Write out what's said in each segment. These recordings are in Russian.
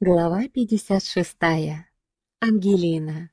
Глава 56. Ангелина.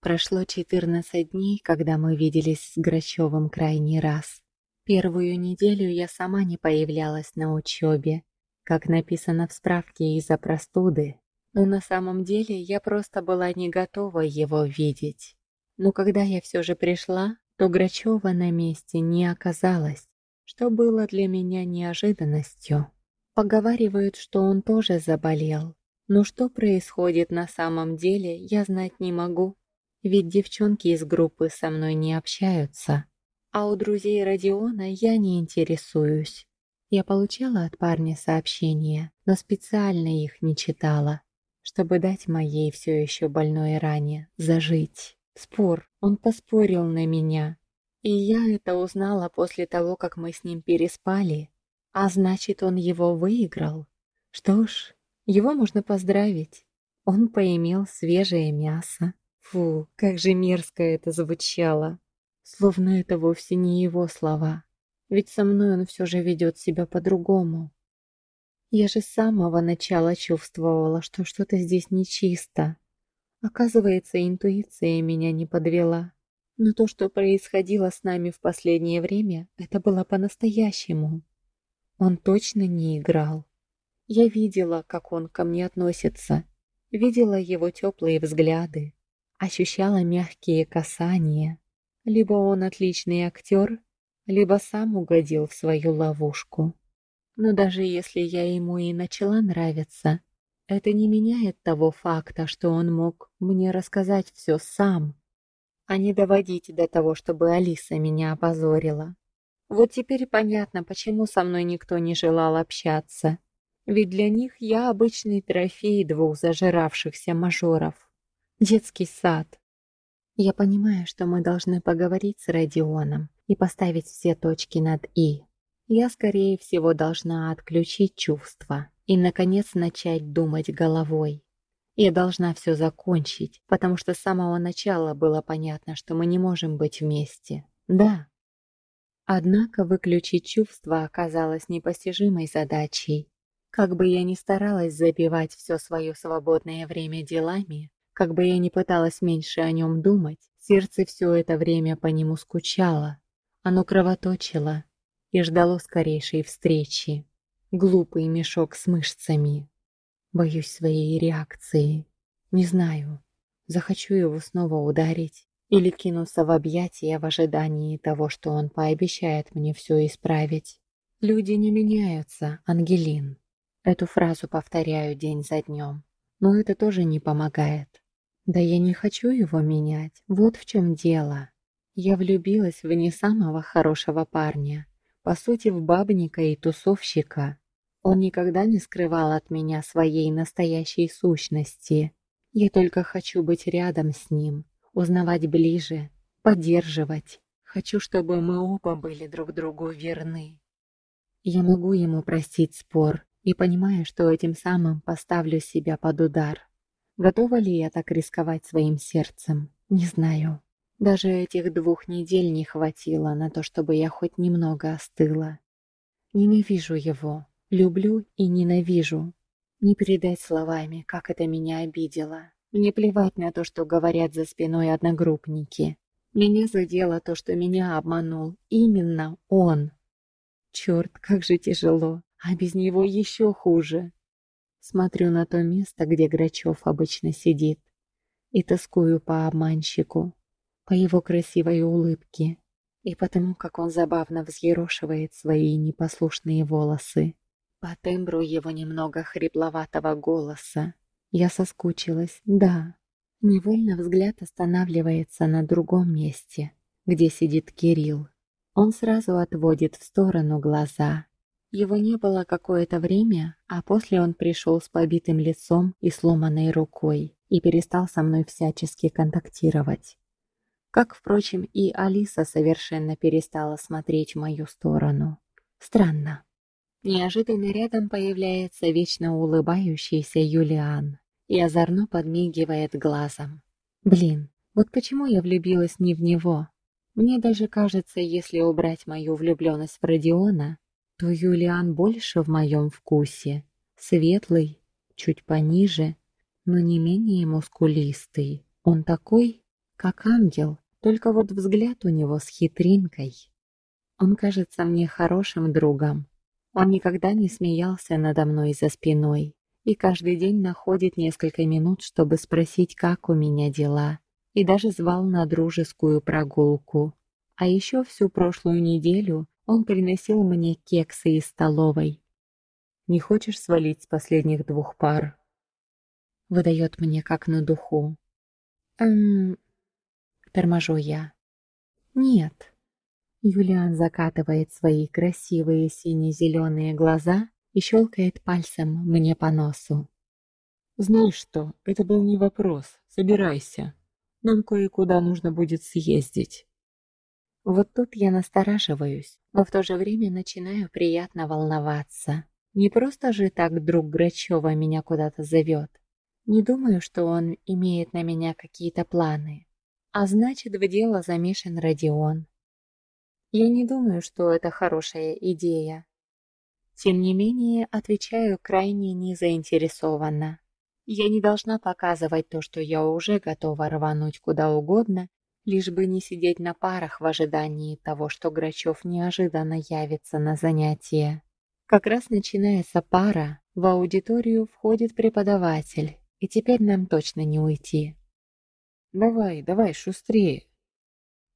Прошло 14 дней, когда мы виделись с Грачевым крайний раз. Первую неделю я сама не появлялась на учебе, как написано в справке из-за простуды, но на самом деле я просто была не готова его видеть. Но когда я все же пришла, то Грачева на месте не оказалось, что было для меня неожиданностью. Поговаривают, что он тоже заболел. Но что происходит на самом деле, я знать не могу. Ведь девчонки из группы со мной не общаются. А у друзей Родиона я не интересуюсь. Я получала от парня сообщения, но специально их не читала, чтобы дать моей все еще больной ране зажить. Спор, он поспорил на меня. И я это узнала после того, как мы с ним переспали а значит, он его выиграл. Что ж, его можно поздравить. Он поимел свежее мясо. Фу, как же мерзко это звучало. Словно это вовсе не его слова. Ведь со мной он все же ведет себя по-другому. Я же с самого начала чувствовала, что что-то здесь нечисто. Оказывается, интуиция меня не подвела. Но то, что происходило с нами в последнее время, это было по-настоящему. Он точно не играл. Я видела, как он ко мне относится, видела его теплые взгляды, ощущала мягкие касания. Либо он отличный актер, либо сам угодил в свою ловушку. Но даже если я ему и начала нравиться, это не меняет того факта, что он мог мне рассказать все сам, а не доводить до того, чтобы Алиса меня опозорила. Вот теперь понятно, почему со мной никто не желал общаться. Ведь для них я обычный трофей двух зажиравшихся мажоров. Детский сад. Я понимаю, что мы должны поговорить с Родионом и поставить все точки над «и». Я, скорее всего, должна отключить чувства и, наконец, начать думать головой. Я должна все закончить, потому что с самого начала было понятно, что мы не можем быть вместе. Да, Однако выключить чувства оказалось непостижимой задачей. Как бы я ни старалась забивать все свое свободное время делами, как бы я ни пыталась меньше о нем думать, сердце все это время по нему скучало. Оно кровоточило и ждало скорейшей встречи. Глупый мешок с мышцами. Боюсь своей реакции. Не знаю, захочу его снова ударить или кинуться в объятия в ожидании того, что он пообещает мне все исправить. Люди не меняются, Ангелин. Эту фразу повторяю день за днем, но это тоже не помогает. Да я не хочу его менять, вот в чем дело. Я влюбилась в не самого хорошего парня, по сути в бабника и тусовщика. Он никогда не скрывал от меня своей настоящей сущности. Я только хочу быть рядом с ним, узнавать ближе, поддерживать. Хочу, чтобы мы оба были друг другу верны. Я могу ему простить спор и понимаю, что этим самым поставлю себя под удар. Готова ли я так рисковать своим сердцем? Не знаю. Даже этих двух недель не хватило на то, чтобы я хоть немного остыла. Ненавижу его, люблю и ненавижу. Не передать словами, как это меня обидело. Мне плевать на то, что говорят за спиной одногруппники. Меня задело то, что меня обманул именно он. Черт, как же тяжело, а без него еще хуже. Смотрю на то место, где Грачев обычно сидит, и тоскую по обманщику, по его красивой улыбке и потому, как он забавно взъерошивает свои непослушные волосы, по тембру его немного хрипловатого голоса я соскучилась, да. Невольно взгляд останавливается на другом месте, где сидит Кирилл. Он сразу отводит в сторону глаза. Его не было какое-то время, а после он пришел с побитым лицом и сломанной рукой и перестал со мной всячески контактировать. Как, впрочем, и Алиса совершенно перестала смотреть в мою сторону. Странно. Неожиданно рядом появляется вечно улыбающийся Юлиан и озорно подмигивает глазом. Блин, вот почему я влюбилась не в него? Мне даже кажется, если убрать мою влюбленность в Родиона, то Юлиан больше в моем вкусе. Светлый, чуть пониже, но не менее мускулистый. Он такой, как ангел, только вот взгляд у него с хитринкой. Он кажется мне хорошим другом. Он никогда не смеялся надо мной за спиной и каждый день находит несколько минут, чтобы спросить, как у меня дела, и даже звал на дружескую прогулку. А еще всю прошлую неделю он приносил мне кексы из столовой. «Не хочешь свалить с последних двух пар?» Выдает мне как на духу. «Эм...» Торможу я. «Нет». Юлиан закатывает свои красивые сине-зеленые глаза и щелкает пальцем мне по носу. «Знаешь что, это был не вопрос. Собирайся. Нам кое-куда нужно будет съездить». Вот тут я настораживаюсь, но в то же время начинаю приятно волноваться. Не просто же так друг Грачева меня куда-то зовет. Не думаю, что он имеет на меня какие-то планы. А значит, в дело замешан Родион. Я не думаю, что это хорошая идея. Тем не менее, отвечаю крайне незаинтересованно. Я не должна показывать то, что я уже готова рвануть куда угодно, лишь бы не сидеть на парах в ожидании того, что Грачев неожиданно явится на занятие. Как раз начинается пара, в аудиторию входит преподаватель, и теперь нам точно не уйти. «Давай, давай, шустрее!»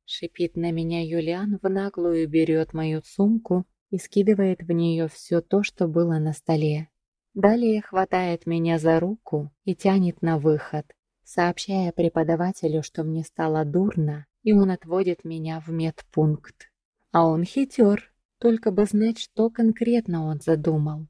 Шипит на меня Юлиан, в наглую берет мою сумку и скидывает в нее все то, что было на столе. Далее хватает меня за руку и тянет на выход, сообщая преподавателю, что мне стало дурно, и он отводит меня в медпункт. А он хитер, только бы знать, что конкретно он задумал.